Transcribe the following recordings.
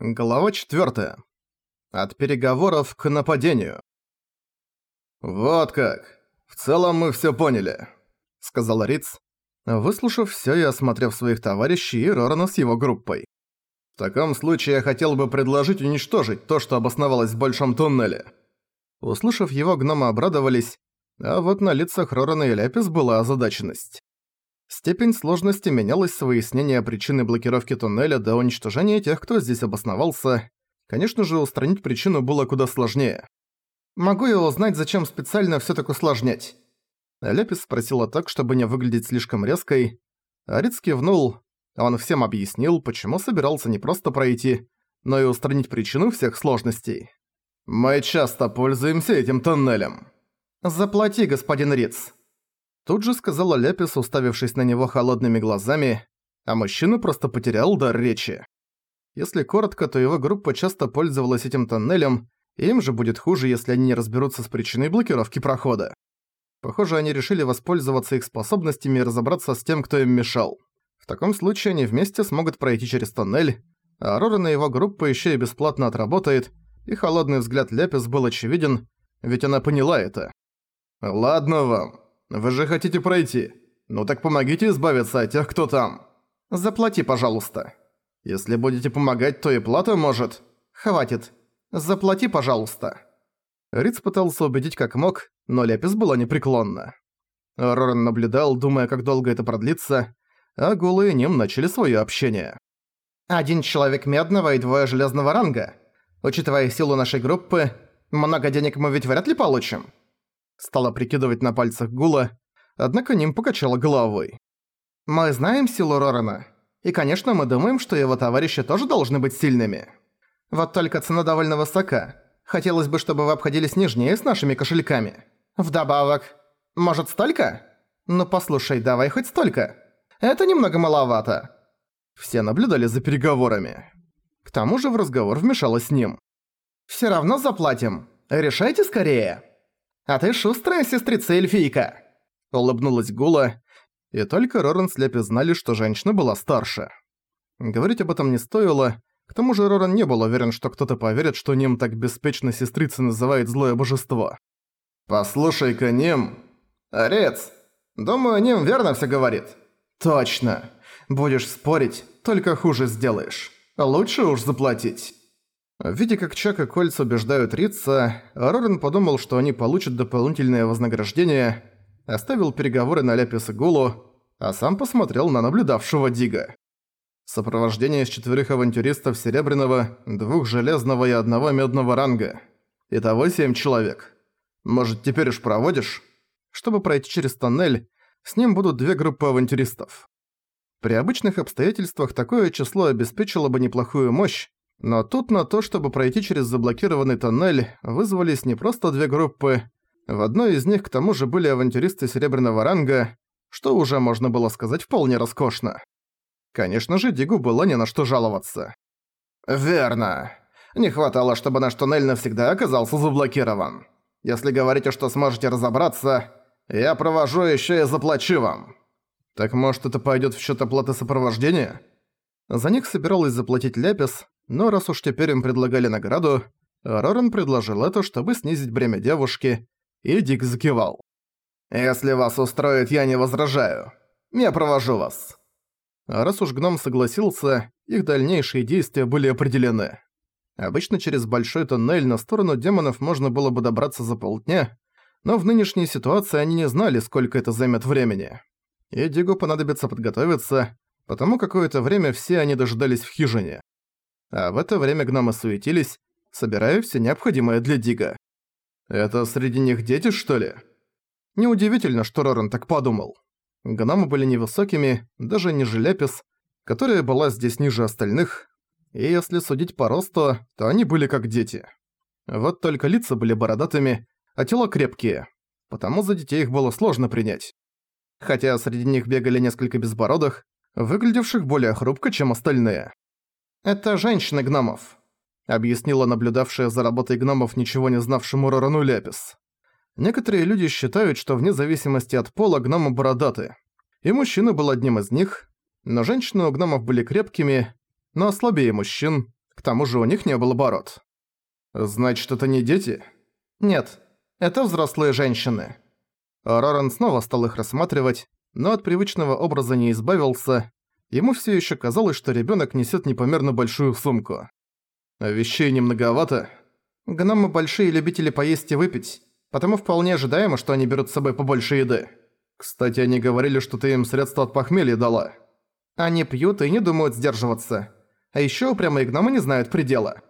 Глава 4. От переговоров к нападению. «Вот как. В целом мы всё поняли», — сказал Риц, выслушав всё и осмотрев своих товарищей и Рорана с его группой. «В таком случае я хотел бы предложить уничтожить то, что обосновалось в Большом туннеле». Услышав его, гномы обрадовались, а вот на лицах Рорана и Ляпис была озадаченность. Степень сложности менялась с выяснения причины блокировки туннеля до уничтожения тех, кто здесь обосновался. Конечно же, устранить причину было куда сложнее. «Могу я узнать, зачем специально всё так усложнять?» Лепис спросила так, чтобы не выглядеть слишком резкой. Ариц кивнул. Он всем объяснил, почему собирался не просто пройти, но и устранить причину всех сложностей. «Мы часто пользуемся этим тоннелем». «Заплати, господин Риц», Тут же сказала Ляпис, уставившись на него холодными глазами, а мужчина просто потерял дар речи. Если коротко, то его группа часто пользовалась этим тоннелем, и им же будет хуже, если они не разберутся с причиной блокировки прохода. Похоже, они решили воспользоваться их способностями и разобраться с тем, кто им мешал. В таком случае они вместе смогут пройти через тоннель, а Рора на его группа еще и бесплатно отработает, и холодный взгляд Ляпис был очевиден, ведь она поняла это. «Ладно вам», вы же хотите пройти. Ну так помогите избавиться от тех, кто там. Заплати, пожалуйста. Если будете помогать, то и плата может. Хватит. Заплати, пожалуйста. Риц пытался убедить как мог, но Лепис была непреклонна. Роран наблюдал, думая, как долго это продлится, а Гулы и Ним начали своё общение. «Один человек медного и двое железного ранга. Учитывая силу нашей группы, много денег мы ведь вряд ли получим. Стала прикидывать на пальцах Гула, однако Ним покачала головой. «Мы знаем силу Рорана, и, конечно, мы думаем, что его товарищи тоже должны быть сильными. Вот только цена довольно высока. Хотелось бы, чтобы вы обходились нежнее с нашими кошельками. Вдобавок, может столько? Ну послушай, давай хоть столько. Это немного маловато». Все наблюдали за переговорами. К тому же в разговор вмешалась Ним. «Всё равно заплатим. Решайте скорее!» «А ты шустрая сестрица-эльфийка!» Улыбнулась Гула, и только Роран с Лепи знали, что женщина была старше. Говорить об этом не стоило, к тому же Роран не был уверен, что кто-то поверит, что Ним так беспечно сестрица называет злое божество. «Послушай-ка, Ним...» «Орец! Думаю, Ним верно все говорит». «Точно! Будешь спорить, только хуже сделаешь. Лучше уж заплатить». Видя, как Чак и Кольц убеждают Рица, Рорен подумал, что они получат дополнительное вознаграждение, оставил переговоры на Ляпис и Гулу, а сам посмотрел на наблюдавшего Дига. Сопровождение из четверых авантюристов Серебряного, двух Железного и одного Медного ранга. Итого семь человек. Может, теперь уж проводишь? Чтобы пройти через тоннель, с ним будут две группы авантюристов. При обычных обстоятельствах такое число обеспечило бы неплохую мощь, но тут на то, чтобы пройти через заблокированный тоннель, вызвались не просто две группы. В одной из них к тому же были авантюристы серебряного ранга, что уже можно было сказать вполне роскошно. Конечно же, Дигу было не на что жаловаться. «Верно. Не хватало, чтобы наш туннель навсегда оказался заблокирован. Если говорите, что сможете разобраться, я провожу ещё и заплачу вам». «Так может это пойдёт в счёт оплаты сопровождения?» За них собиралась заплатить Ляпис, но раз уж теперь им предлагали награду, Роран предложил это, чтобы снизить бремя девушки, и Дик закивал. «Если вас устроит, я не возражаю. Я провожу вас». А раз уж гном согласился, их дальнейшие действия были определены. Обычно через большой тоннель на сторону демонов можно было бы добраться за полдня, но в нынешней ситуации они не знали, сколько это займет времени. И Дигу понадобится подготовиться, потому какое-то время все они дожидались в хижине. А в это время гномы суетились, собирая все необходимое для Дига. «Это среди них дети, что ли?» Неудивительно, что Роран так подумал. Гномы были невысокими, даже ниже Лепис, которая была здесь ниже остальных, и если судить по росту, то они были как дети. Вот только лица были бородатыми, а тела крепкие, потому за детей их было сложно принять. Хотя среди них бегали несколько безбородых, выглядевших более хрупко, чем остальные. «Это женщины гномов», — объяснила наблюдавшая за работой гномов ничего не знавшему Рорану Ляпис. Некоторые люди считают, что вне зависимости от пола гномы бородаты. И мужчина был одним из них, но женщины у гномов были крепкими, но слабее мужчин, к тому же у них не было бород. Значит, это не дети? Нет, это взрослые женщины. Роран снова стал их рассматривать, но от привычного образа не избавился. Ему все еще казалось, что ребенок несет непомерно большую сумку. А вещей немноговато. Гномы большие любители поесть и выпить, потому вполне ожидаемо, что они берут с собой побольше еды. Кстати, они говорили, что ты им средства от похмелья дала. Они пьют и не думают сдерживаться. А ещё упрямые гномы не знают предела.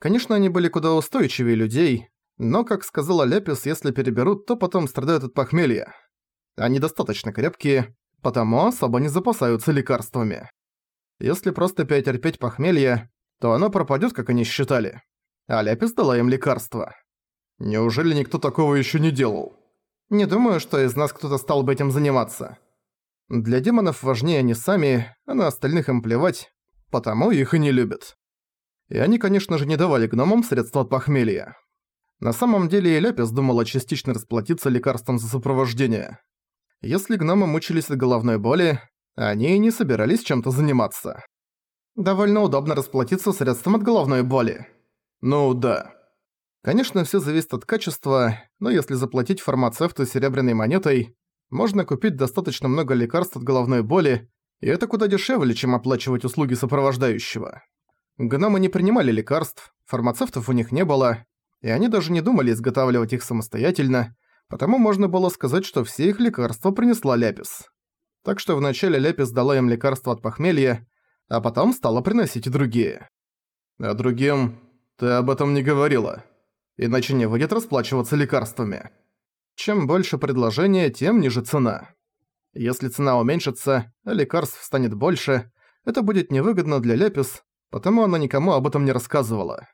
Конечно, они были куда устойчивее людей, но, как сказала Лепис, если переберут, то потом страдают от похмелья. Они достаточно крепкие, потому особо не запасаются лекарствами. Если просто перетерпеть похмелье, то оно пропадёт, как они считали. А Лепис дала им лекарство. Неужели никто такого ещё не делал? Не думаю, что из нас кто-то стал бы этим заниматься. Для демонов важнее они сами, а на остальных им плевать, потому их и не любят. И они, конечно же, не давали гномам средства от похмелья. На самом деле Ляпис думала частично расплатиться лекарством за сопровождение. Если гномы мучились от головной боли, они не собирались чем-то заниматься. Довольно удобно расплатиться средством от головной боли. Ну да. Конечно, все зависит от качества, но если заплатить фармацевту серебряной монетой, можно купить достаточно много лекарств от головной боли, и это куда дешевле, чем оплачивать услуги сопровождающего. Гномы не принимали лекарств, фармацевтов у них не было, и они даже не думали изготавливать их самостоятельно, потому можно было сказать, что все их лекарства принесла Ляпис. Так что вначале Ляпис дала им лекарства от похмелья, а потом стала приносить и другие. А другим ты об этом не говорила, иначе не выйдет расплачиваться лекарствами. Чем больше предложения, тем ниже цена. Если цена уменьшится, а лекарств станет больше, это будет невыгодно для Лепис, потому она никому об этом не рассказывала.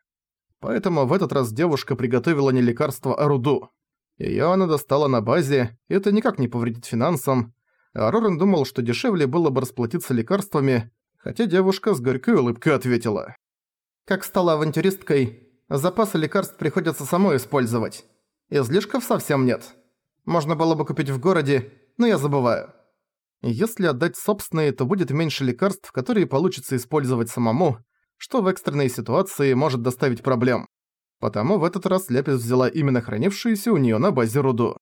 Поэтому в этот раз девушка приготовила не лекарство, а руду. Её она достала на базе, и это никак не повредит финансам, а Рорен думал, что дешевле было бы расплатиться лекарствами, хотя девушка с горькой улыбкой ответила. «Как стала авантюристкой, запасы лекарств приходится самой использовать. Излишков совсем нет. Можно было бы купить в городе, но я забываю. Если отдать собственные, то будет меньше лекарств, которые получится использовать самому, что в экстренной ситуации может доставить проблем. Потому в этот раз Лепис взяла именно хранившуюся у неё на базе руду.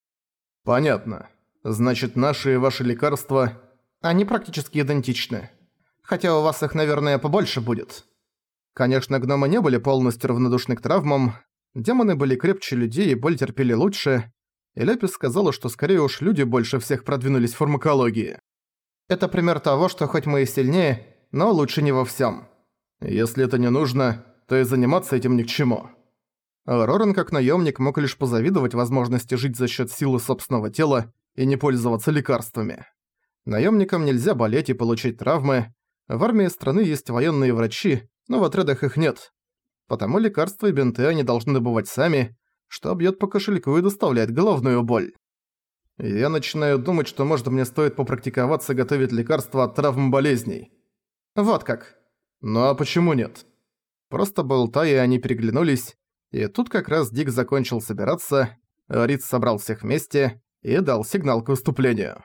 Понятно. Значит, наши и ваши лекарства... Они практически идентичны. Хотя у вас их, наверное, побольше будет. Конечно, гномы не были полностью равнодушны к травмам, Демоны были крепче людей и боль терпели лучше, и Лепис сказала, что скорее уж люди больше всех продвинулись в фармакологии. Это пример того, что хоть мы и сильнее, но лучше не во всем. Если это не нужно, то и заниматься этим ни к чему. Роран как наемник мог лишь позавидовать возможности жить за счет силы собственного тела и не пользоваться лекарствами. Наемникам нельзя болеть и получить травмы. В армии страны есть военные врачи, но в отрядах их нет потому лекарства и бинты они должны добывать сами, что бьет по кошельку и доставляет головную боль. Я начинаю думать, что может мне стоит попрактиковаться готовить лекарства от травм болезней. Вот как. Ну а почему нет? Просто болтая, они переглянулись, и тут как раз Дик закончил собираться, Риц собрал всех вместе и дал сигнал к выступлению.